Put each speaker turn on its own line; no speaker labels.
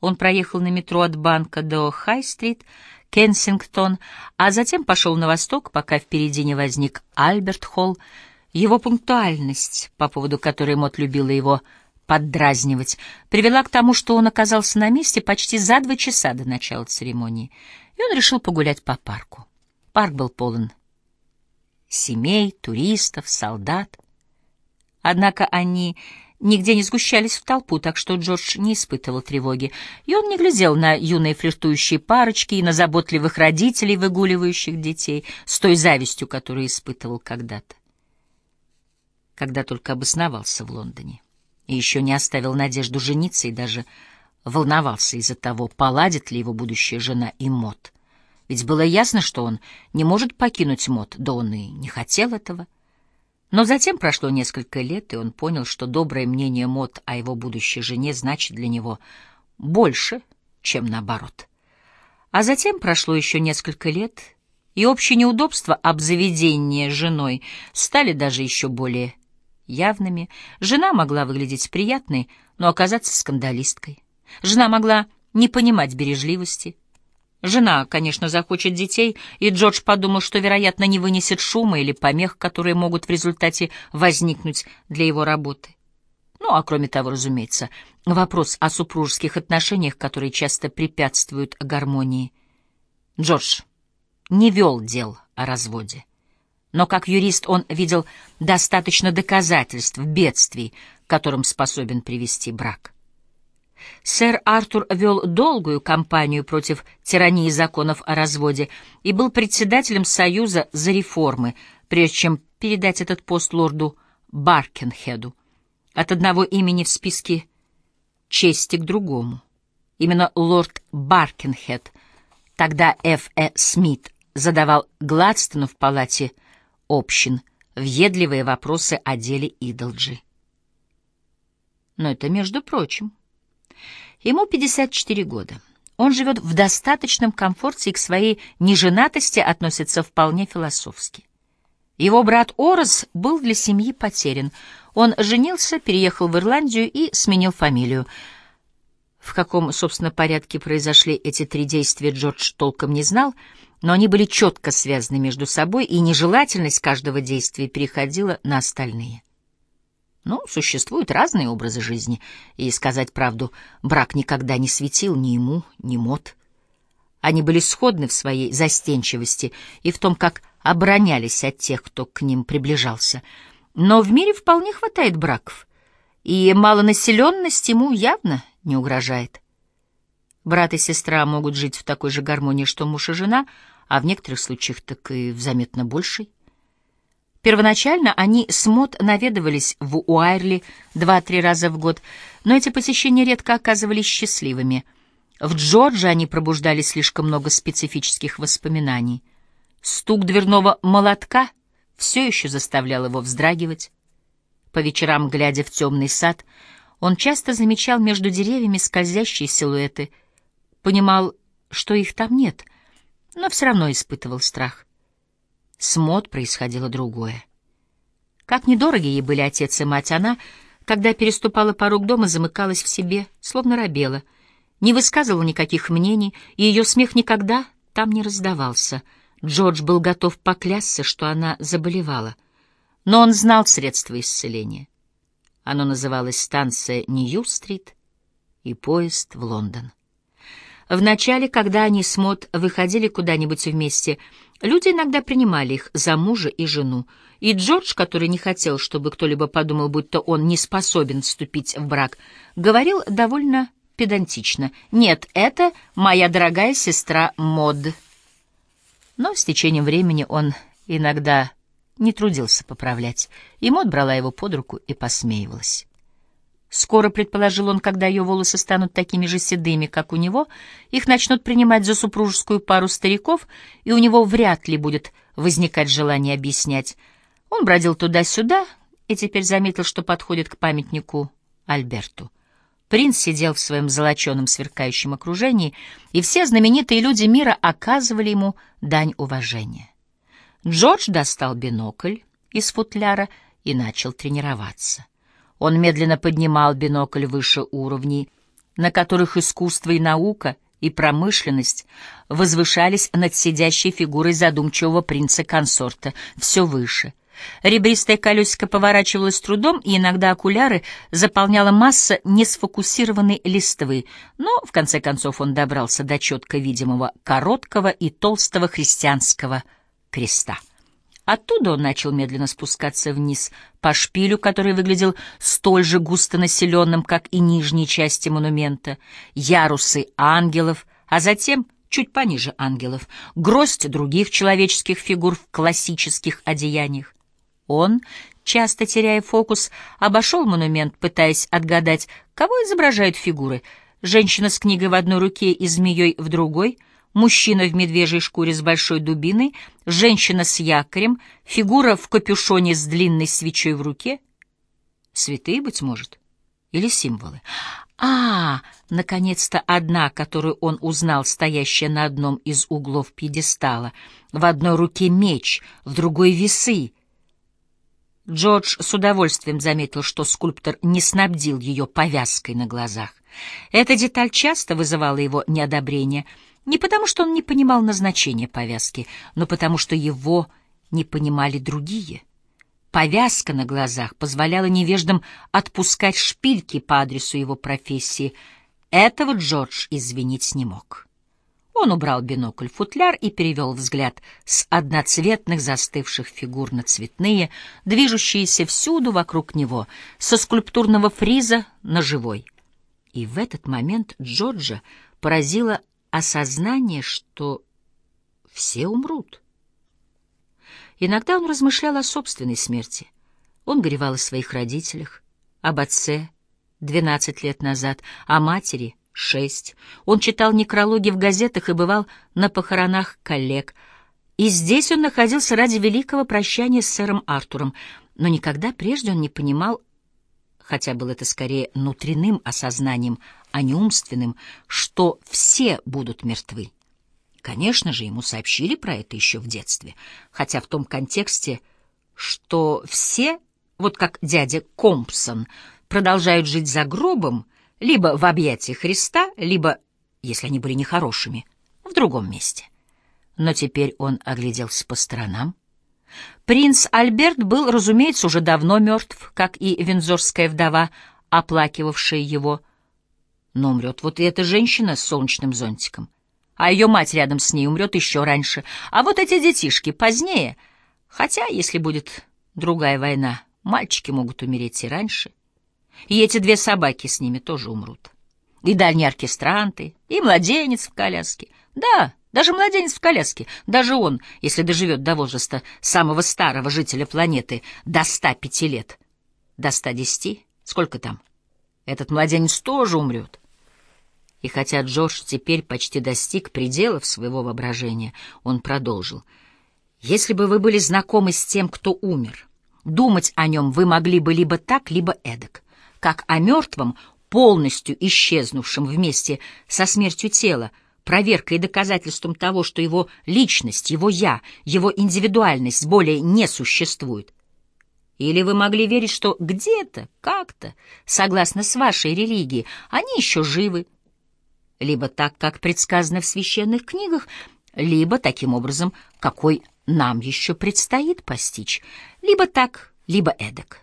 Он проехал на метро от банка до Хай-стрит, Кенсингтон, а затем пошел на восток, пока впереди не возник Альберт-Холл. Его пунктуальность, по поводу которой Мот любила его поддразнивать, привела к тому, что он оказался на месте почти за два часа до начала церемонии, и он решил погулять по парку. Парк был полон семей, туристов, солдат. Однако они нигде не сгущались в толпу, так что Джордж не испытывал тревоги, и он не глядел на юные флиртующие парочки и на заботливых родителей, выгуливающих детей, с той завистью, которую испытывал когда-то, когда только обосновался в Лондоне, и еще не оставил надежду жениться и даже волновался из-за того, поладит ли его будущая жена и Мот. Ведь было ясно, что он не может покинуть Мот, да он и не хотел этого. Но затем прошло несколько лет, и он понял, что доброе мнение Мот о его будущей жене значит для него больше, чем наоборот. А затем прошло еще несколько лет, и общие неудобства обзаведения женой стали даже еще более явными. Жена могла выглядеть приятной, но оказаться скандалисткой. Жена могла не понимать бережливости, Жена, конечно, захочет детей, и Джордж подумал, что, вероятно, не вынесет шума или помех, которые могут в результате возникнуть для его работы. Ну, а кроме того, разумеется, вопрос о супружеских отношениях, которые часто препятствуют гармонии. Джордж не вел дел о разводе. Но как юрист он видел достаточно доказательств бедствий, которым способен привести брак. Сэр Артур вел долгую кампанию против тирании законов о разводе и был председателем Союза за реформы, прежде чем передать этот пост лорду Баркенхеду. От одного имени в списке чести к другому. Именно лорд Баркенхед, тогда Ф. Э. Смит, задавал Гладстону в палате общин въедливые вопросы о деле Идолджи. Но это между прочим. Ему 54 года. Он живет в достаточном комфорте и к своей неженатости относится вполне философски. Его брат Орос был для семьи потерян. Он женился, переехал в Ирландию и сменил фамилию. В каком, собственно, порядке произошли эти три действия, Джордж толком не знал, но они были четко связаны между собой, и нежелательность каждого действия переходила на остальные. Ну, существуют разные образы жизни, и, сказать правду, брак никогда не светил ни ему, ни Мот. Они были сходны в своей застенчивости и в том, как оборонялись от тех, кто к ним приближался. Но в мире вполне хватает браков, и малонаселенность ему явно не угрожает. Брат и сестра могут жить в такой же гармонии, что муж и жена, а в некоторых случаях так и в заметно большей. Первоначально они с Мот наведывались в Уайрли два-три раза в год, но эти посещения редко оказывались счастливыми. В Джорджи они пробуждали слишком много специфических воспоминаний. Стук дверного молотка все еще заставлял его вздрагивать. По вечерам, глядя в темный сад, он часто замечал между деревьями скользящие силуэты, понимал, что их там нет, но все равно испытывал страх. С Мод происходило другое. Как недороги ей были отец и мать, она, когда переступала порог дома, замыкалась в себе, словно робела, не высказывала никаких мнений, и ее смех никогда там не раздавался. Джордж был готов поклясться, что она заболевала. Но он знал средства исцеления. Оно называлось станция Нью-стрит и поезд в Лондон. Вначале, когда они с Мот выходили куда-нибудь вместе, люди иногда принимали их за мужа и жену, и Джордж, который не хотел, чтобы кто-либо подумал, будто он не способен вступить в брак, говорил довольно педантично. «Нет, это моя дорогая сестра Мод». Но с течением времени он иногда не трудился поправлять, и Мод брала его под руку и посмеивалась. Скоро, предположил он, когда ее волосы станут такими же седыми, как у него, их начнут принимать за супружескую пару стариков, и у него вряд ли будет возникать желание объяснять. Он бродил туда-сюда и теперь заметил, что подходит к памятнику Альберту. Принц сидел в своем золоченом сверкающем окружении, и все знаменитые люди мира оказывали ему дань уважения. Джордж достал бинокль из футляра и начал тренироваться. Он медленно поднимал бинокль выше уровней, на которых искусство и наука и промышленность возвышались над сидящей фигурой задумчивого принца-консорта все выше. Ребристое колесико поворачивалось с трудом, и иногда окуляры заполняла масса несфокусированной листвы, но, в конце концов, он добрался до четко видимого короткого и толстого христианского креста. Оттуда он начал медленно спускаться вниз по шпилю, который выглядел столь же густонаселенным, как и нижние части монумента, ярусы ангелов, а затем, чуть пониже ангелов, гроздь других человеческих фигур в классических одеяниях. Он, часто теряя фокус, обошел монумент, пытаясь отгадать, кого изображают фигуры. Женщина с книгой в одной руке и змеей в другой — мужчина в медвежьей шкуре с большой дубиной, женщина с якорем, фигура в капюшоне с длинной свечой в руке. Святые, быть может, или символы. А, наконец-то одна, которую он узнал, стоящая на одном из углов пьедестала. В одной руке меч, в другой — весы. Джордж с удовольствием заметил, что скульптор не снабдил ее повязкой на глазах. Эта деталь часто вызывала его неодобрение — не потому, что он не понимал назначения повязки, но потому, что его не понимали другие. Повязка на глазах позволяла невеждам отпускать шпильки по адресу его профессии. Этого Джордж извинить не мог. Он убрал бинокль футляр и перевел взгляд с одноцветных застывших фигур на цветные, движущиеся всюду вокруг него, со скульптурного фриза на живой. И в этот момент Джорджа поразила осознание, что все умрут. Иногда он размышлял о собственной смерти. Он горевал о своих родителях, об отце двенадцать лет назад, о матери шесть. Он читал некрологи в газетах и бывал на похоронах коллег. И здесь он находился ради великого прощания с сэром Артуром, но никогда прежде он не понимал, хотя был это скорее внутренним осознанием, а не умственным, что все будут мертвы. Конечно же, ему сообщили про это еще в детстве, хотя в том контексте, что все, вот как дядя Компсон, продолжают жить за гробом, либо в объятии Христа, либо, если они были нехорошими, в другом месте. Но теперь он огляделся по сторонам. Принц Альберт был, разумеется, уже давно мертв, как и вензорская вдова, оплакивавшая его, но умрет вот и эта женщина с солнечным зонтиком. А ее мать рядом с ней умрет еще раньше. А вот эти детишки позднее. Хотя, если будет другая война, мальчики могут умереть и раньше. И эти две собаки с ними тоже умрут. И дальние оркестранты, и младенец в коляске. Да, даже младенец в коляске, даже он, если доживет до возраста самого старого жителя планеты, до 105 лет, до 110, сколько там? Этот младенец тоже умрет. И хотя Джордж теперь почти достиг пределов своего воображения, он продолжил. «Если бы вы были знакомы с тем, кто умер, думать о нем вы могли бы либо так, либо эдак, как о мертвом, полностью исчезнувшем вместе со смертью тела, проверкой и доказательством того, что его личность, его «я», его индивидуальность более не существует. Или вы могли верить, что где-то, как-то, согласно с вашей религией, они еще живы, либо так, как предсказано в священных книгах, либо таким образом, какой нам еще предстоит постичь, либо так, либо эдак.